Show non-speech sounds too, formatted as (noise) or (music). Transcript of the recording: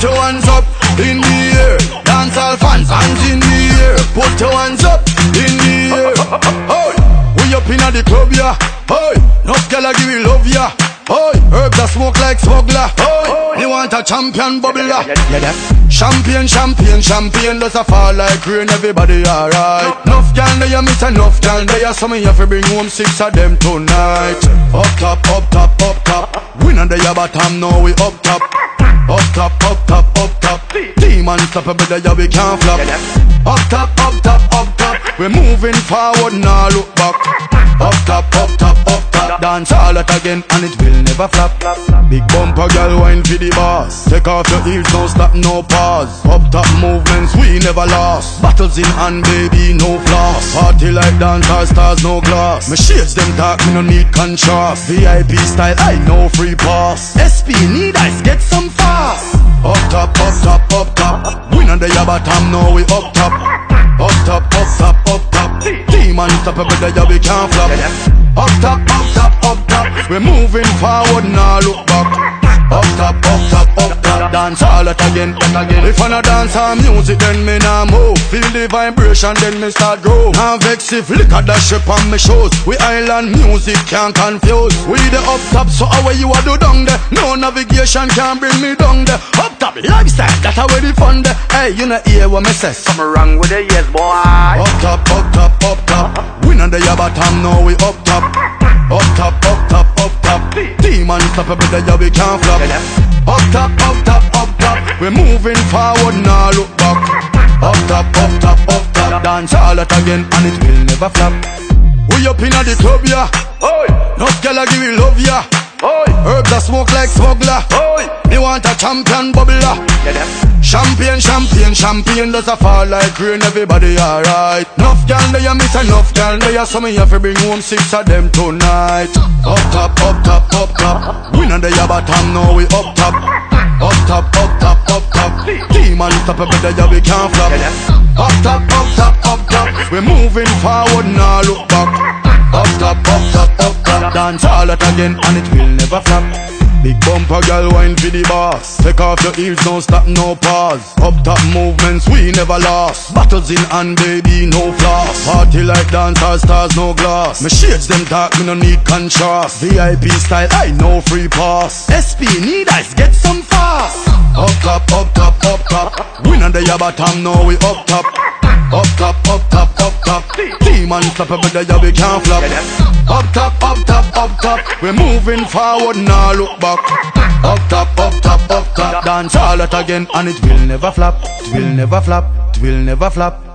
Put your hands up in the air. Dance all fans, hands in the air. Put your hands up in the air. (laughs) Hey, we up inna the club, yeah. Hey, enough gyal give me love, yeah. Hey, herbs a smoke like smuggler. Hey, you want a champion bubbler? Champagne, champagne, champagne does a fall like rain. Everybody alright. Enough gyal there, miss enough gyal there. So me have to bring home six of them tonight. Up top, up top, up top. We not there, bottom, now we up top. Up top, up top, up top. Team unstoppable, there we can't flop. Up top, up top, up top. We're moving forward, now look back. Up top, up top, up top. Dance all that again, and it will never flop. Big bumper girl, wine for the boss. Take off your heels, don't stop, no pause. Up top movements, we never lost. Battles in hand, baby, no floss. Party like dancehall stars, no glass. My shades them dark, me no need contrast. VIP style, I know free pass. No we up top. Up top, up top, up top. Team unstoppable, there we can't flop. Up top, up top, up top. We're moving forward, now look back. Up top, up top, up top. Dance all that again, that again. If I not dance our music, then me nah move. Feel the vibration, then me start grow. Now vex if liquor dash up on me shows. We island music can't confuse. We the up top, so how you a do down there? No navigation can bring me down there. Up top lifestyle, that's how we the fun there. Hey, you know hear what me say? Something wrong with the yes, boy. Up top, up top, up top. We not the bottom, now we up top. Up top, Team unstoppable, there we can't flop. Up top, up top, up top. We're moving forward, now look back. Up top, up top, up top. Dance all that again, and it will never flop. We up inna the club, yeah. Oi, Enough gyal give me love, yeah. oi, Herbs a smoke like smuggler. oi. Me want a champion bubbler. Yeah, yeah. Champagne, champagne, champagne does a fall like rain, everybody alright. Enough gal there, miss enough gal there, so me have to bring home six of them tonight. Up top, up top, up top. We not the bottom, now we up top. Up top, up top, up top. Team unstoppable, there we can't flop. Up top, up top, up top. We're moving forward, now look back. Up top, up top, up top. Dance all that again, and it will never flop. Big bumper girl wine for the boss. Take off your heels, don't stop, no pause. Up top movements, we never lost. Battles in hand, baby, no floss. Party like dancehall stars, no glass My shades them dark, me no need contrast. VIP style, I know free pass. SP need ice, get some fast. Up top, up top, up top. We not the bottom, no we up top. Up top, up top, up top. Team unstoppable, there we can't flop Up top, up top, up top. We're moving forward, now look back. Up top, up top, up top. Dance all that again and it will never flop. It will never flop, it will never flop